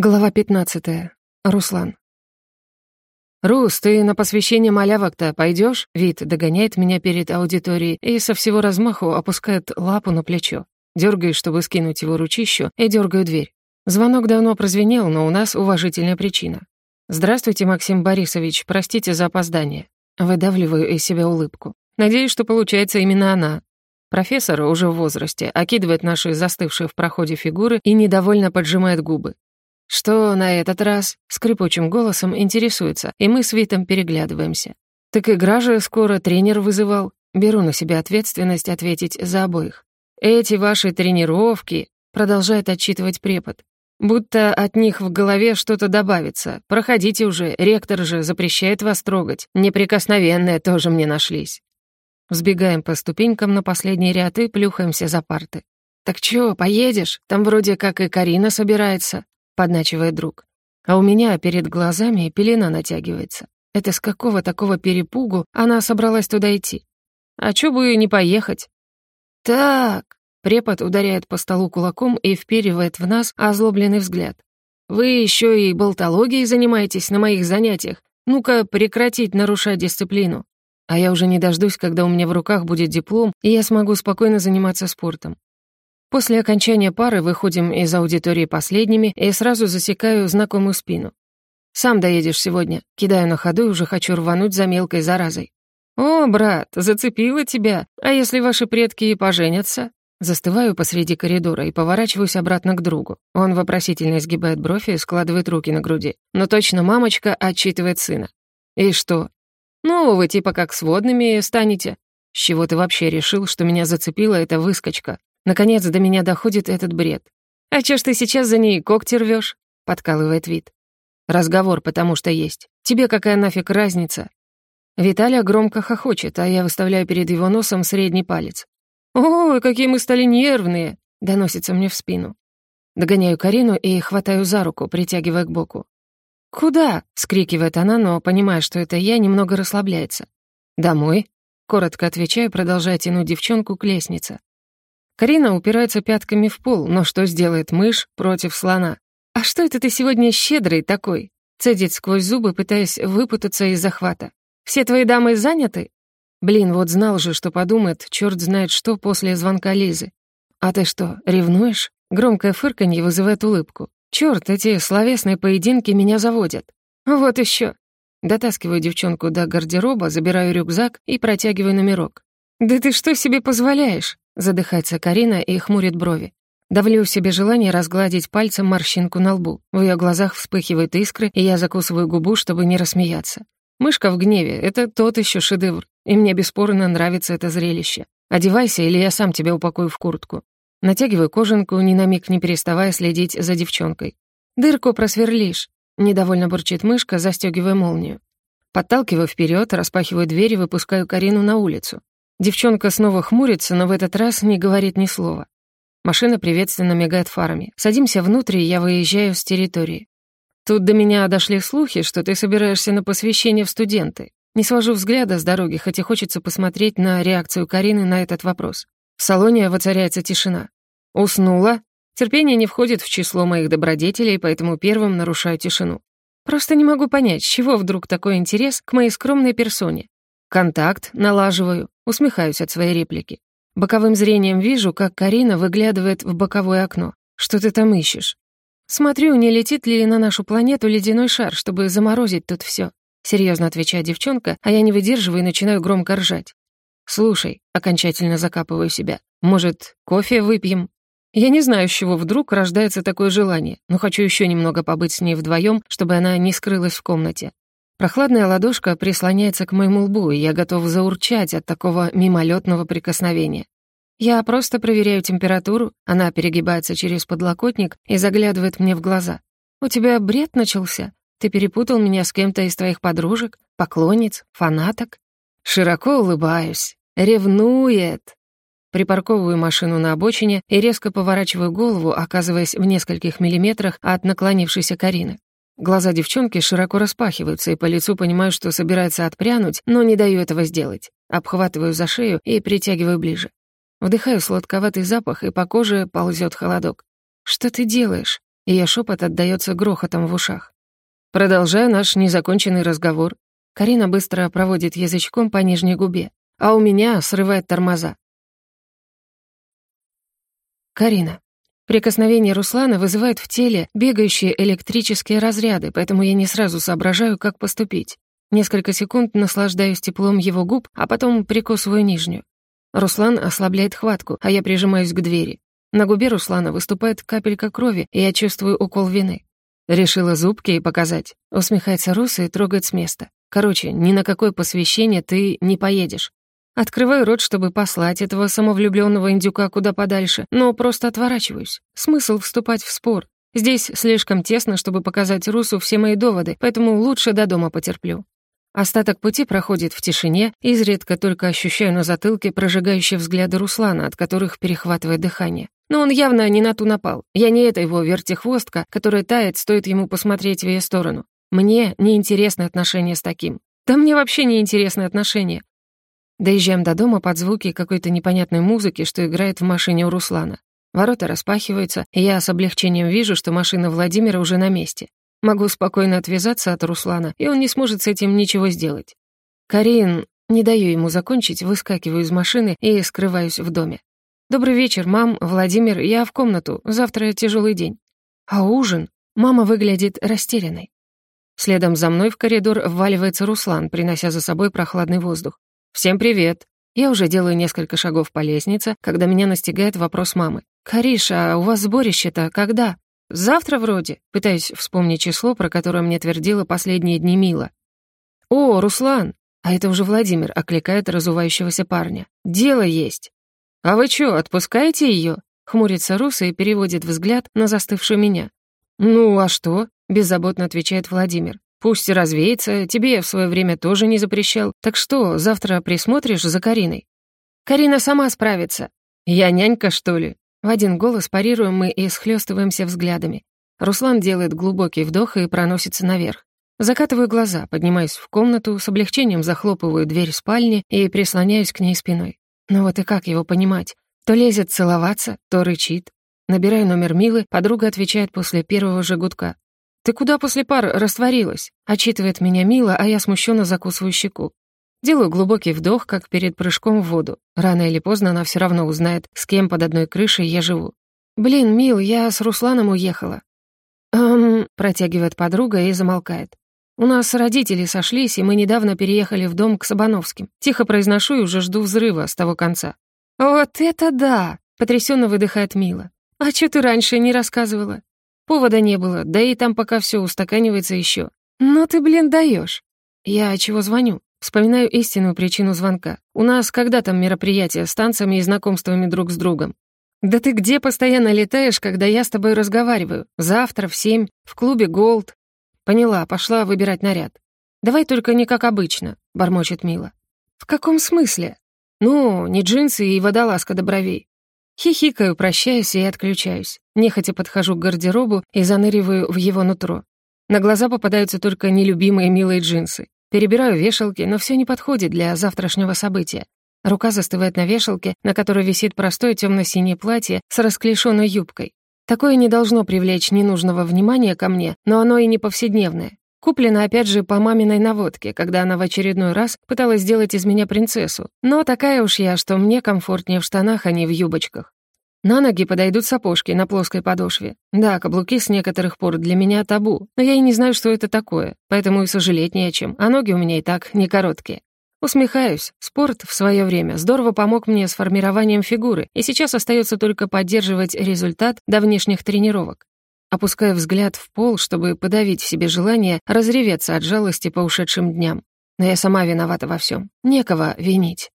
Глава 15. Руслан. «Рус, ты на посвящение малявок-то пойдешь? Вид догоняет меня перед аудиторией и со всего размаху опускает лапу на плечо. Дёргаю, чтобы скинуть его ручищу, и дергаю дверь. Звонок давно прозвенел, но у нас уважительная причина. «Здравствуйте, Максим Борисович, простите за опоздание». Выдавливаю из себя улыбку. Надеюсь, что получается именно она. Профессор уже в возрасте окидывает наши застывшие в проходе фигуры и недовольно поджимает губы. «Что на этот раз?» — скрипучим голосом интересуется, и мы с Витом переглядываемся. «Так игра же скоро тренер вызывал. Беру на себя ответственность ответить за обоих. Эти ваши тренировки...» — продолжает отчитывать препод. «Будто от них в голове что-то добавится. Проходите уже, ректор же запрещает вас трогать. Неприкосновенные тоже мне нашлись». Взбегаем по ступенькам на последний ряд и плюхаемся за парты. «Так чё, поедешь? Там вроде как и Карина собирается», подначивает друг. А у меня перед глазами пелена натягивается. Это с какого такого перепугу она собралась туда идти? А чё бы не поехать? Так, препод ударяет по столу кулаком и вперивает в нас озлобленный взгляд. Вы ещё и болтологией занимаетесь на моих занятиях. Ну-ка, прекратить нарушать дисциплину. А я уже не дождусь, когда у меня в руках будет диплом, и я смогу спокойно заниматься спортом. После окончания пары выходим из аудитории последними и сразу засекаю знакомую спину. «Сам доедешь сегодня», кидаю на ходу и уже хочу рвануть за мелкой заразой. «О, брат, зацепила тебя. А если ваши предки и поженятся?» Застываю посреди коридора и поворачиваюсь обратно к другу. Он вопросительно изгибает бровь и складывает руки на груди. Но точно мамочка отчитывает сына. «И что?» «Ну, вы типа как сводными станете. С чего ты вообще решил, что меня зацепила эта выскочка? Наконец до меня доходит этот бред. «А чё ж ты сейчас за ней когти рвёшь?» — подкалывает вид. «Разговор, потому что есть. Тебе какая нафиг разница?» Виталя громко хохочет, а я выставляю перед его носом средний палец. «Ой, какие мы стали нервные!» — доносится мне в спину. Догоняю Карину и хватаю за руку, притягивая к боку. «Куда?» — скрикивает она, но, понимая, что это я, немного расслабляется. «Домой», — коротко отвечаю, продолжая тянуть девчонку к лестнице. Карина упирается пятками в пол, но что сделает мышь против слона? «А что это ты сегодня щедрый такой?» Цедит сквозь зубы, пытаясь выпутаться из захвата. «Все твои дамы заняты?» Блин, вот знал же, что подумает, черт знает что после звонка Лизы. «А ты что, ревнуешь?» Громкое фырканье вызывает улыбку. Черт, эти словесные поединки меня заводят. Вот еще. Дотаскиваю девчонку до гардероба, забираю рюкзак и протягиваю номерок. «Да ты что себе позволяешь?» Задыхается Карина и хмурит брови. Давлю в себе желание разгладить пальцем морщинку на лбу. В ее глазах вспыхивают искры, и я закусываю губу, чтобы не рассмеяться. Мышка в гневе — это тот еще шедевр, и мне бесспорно нравится это зрелище. Одевайся, или я сам тебя упакую в куртку. Натягиваю кожанку, ни на миг не переставая следить за девчонкой. «Дырку просверлишь», — недовольно бурчит мышка, застегивая молнию. Подталкиваю вперед, распахиваю дверь и выпускаю Карину на улицу. Девчонка снова хмурится, но в этот раз не говорит ни слова. Машина приветственно мигает фарами. Садимся внутрь, и я выезжаю с территории. Тут до меня дошли слухи, что ты собираешься на посвящение в студенты. Не свожу взгляда с дороги, хотя хочется посмотреть на реакцию Карины на этот вопрос. В салоне воцаряется тишина. Уснула. Терпение не входит в число моих добродетелей, поэтому первым нарушаю тишину. Просто не могу понять, с чего вдруг такой интерес к моей скромной персоне. Контакт налаживаю, усмехаюсь от своей реплики. Боковым зрением вижу, как Карина выглядывает в боковое окно. Что ты там ищешь? Смотрю, не летит ли на нашу планету ледяной шар, чтобы заморозить тут все. Серьезно отвечает девчонка, а я не выдерживаю и начинаю громко ржать. «Слушай», — окончательно закапываю себя, «может, кофе выпьем?» Я не знаю, с чего вдруг рождается такое желание, но хочу еще немного побыть с ней вдвоем, чтобы она не скрылась в комнате. Прохладная ладошка прислоняется к моему лбу, и я готов заурчать от такого мимолетного прикосновения. Я просто проверяю температуру, она перегибается через подлокотник и заглядывает мне в глаза. «У тебя бред начался? Ты перепутал меня с кем-то из твоих подружек, поклонниц, фанаток?» Широко улыбаюсь. Ревнует. Припарковываю машину на обочине и резко поворачиваю голову, оказываясь в нескольких миллиметрах от наклонившейся Карины. Глаза девчонки широко распахиваются, и по лицу понимаю, что собирается отпрянуть, но не даю этого сделать. Обхватываю за шею и притягиваю ближе. Вдыхаю сладковатый запах, и по коже ползет холодок. «Что ты делаешь?» Ее шепот отдаётся грохотом в ушах. Продолжаю наш незаконченный разговор. Карина быстро проводит язычком по нижней губе, а у меня срывает тормоза. Карина. Прикосновение Руслана вызывает в теле бегающие электрические разряды, поэтому я не сразу соображаю, как поступить. Несколько секунд наслаждаюсь теплом его губ, а потом прикусываю нижнюю. Руслан ослабляет хватку, а я прижимаюсь к двери. На губе Руслана выступает капелька крови, и я чувствую укол вины. Решила зубки и показать. Усмехается Руса и трогает с места. Короче, ни на какое посвящение ты не поедешь. Открываю рот, чтобы послать этого самовлюбленного индюка куда подальше, но просто отворачиваюсь. Смысл вступать в спор. Здесь слишком тесно, чтобы показать Русу все мои доводы, поэтому лучше до дома потерплю. Остаток пути проходит в тишине, изредка только ощущаю на затылке прожигающие взгляды Руслана, от которых перехватывает дыхание. Но он явно не на ту напал. Я не эта его вертихвостка, которая тает, стоит ему посмотреть в ее сторону. Мне неинтересны отношения с таким. Да мне вообще не интересны отношения. Доезжаем до дома под звуки какой-то непонятной музыки, что играет в машине у Руслана. Ворота распахиваются, и я с облегчением вижу, что машина Владимира уже на месте. Могу спокойно отвязаться от Руслана, и он не сможет с этим ничего сделать. Карин, не даю ему закончить, выскакиваю из машины и скрываюсь в доме. «Добрый вечер, мам, Владимир, я в комнату, завтра тяжелый день». «А ужин?» Мама выглядит растерянной. Следом за мной в коридор вваливается Руслан, принося за собой прохладный воздух. «Всем привет!» Я уже делаю несколько шагов по лестнице, когда меня настигает вопрос мамы. «Кариша, а у вас сборище-то когда?» «Завтра вроде», пытаюсь вспомнить число, про которое мне твердила последние дни Мила. «О, Руслан!» А это уже Владимир окликает разувающегося парня. «Дело есть!» «А вы чё, отпускаете её?» Хмурится Руса и переводит взгляд на застывшую меня. «Ну, а что?» — беззаботно отвечает Владимир. Пусть развеется, тебе я в свое время тоже не запрещал. Так что, завтра присмотришь за Кариной?» «Карина сама справится». «Я нянька, что ли?» В один голос парируем мы и схлёстываемся взглядами. Руслан делает глубокий вдох и проносится наверх. Закатываю глаза, поднимаюсь в комнату, с облегчением захлопываю дверь спальни и прислоняюсь к ней спиной. Ну вот и как его понимать? То лезет целоваться, то рычит. Набираю номер Милы, подруга отвечает после первого же гудка. «Ты куда после пар растворилась?» — отчитывает меня Мила, а я смущенно закусываю щеку. Делаю глубокий вдох, как перед прыжком в воду. Рано или поздно она все равно узнает, с кем под одной крышей я живу. «Блин, Мил, я с Русланом уехала». «Эм...» — протягивает подруга и замолкает. «У нас родители сошлись, и мы недавно переехали в дом к Сабановским. Тихо произношу и уже жду взрыва с того конца». «Вот это да!» — потрясенно выдыхает Мила. «А что ты раньше не рассказывала?» Повода не было, да и там пока все устаканивается еще. Но ты, блин, даешь. Я чего звоню? Вспоминаю истинную причину звонка. У нас когда там мероприятие с танцами и знакомствами друг с другом? Да ты где постоянно летаешь, когда я с тобой разговариваю? Завтра в семь, в клубе «Голд». Поняла, пошла выбирать наряд. Давай только не как обычно, бормочет Мила. В каком смысле? Ну, не джинсы и водолазка до бровей. Хихикаю, прощаюсь и отключаюсь. Нехотя подхожу к гардеробу и заныриваю в его нутро. На глаза попадаются только нелюбимые милые джинсы. Перебираю вешалки, но все не подходит для завтрашнего события. Рука застывает на вешалке, на которой висит простое темно-синее платье с расклешенной юбкой. Такое не должно привлечь ненужного внимания ко мне, но оно и не повседневное. Куплена опять же по маминой наводке, когда она в очередной раз пыталась сделать из меня принцессу. Но такая уж я, что мне комфортнее в штанах, а не в юбочках. На ноги подойдут сапожки на плоской подошве. Да, каблуки с некоторых пор для меня табу, но я и не знаю, что это такое, поэтому и сожалеть не о чем, а ноги у меня и так не короткие. Усмехаюсь. Спорт в свое время здорово помог мне с формированием фигуры, и сейчас остается только поддерживать результат давнишних тренировок. Опуская взгляд в пол, чтобы подавить в себе желание разреветься от жалости по ушедшим дням. Но я сама виновата во всем. Некого винить.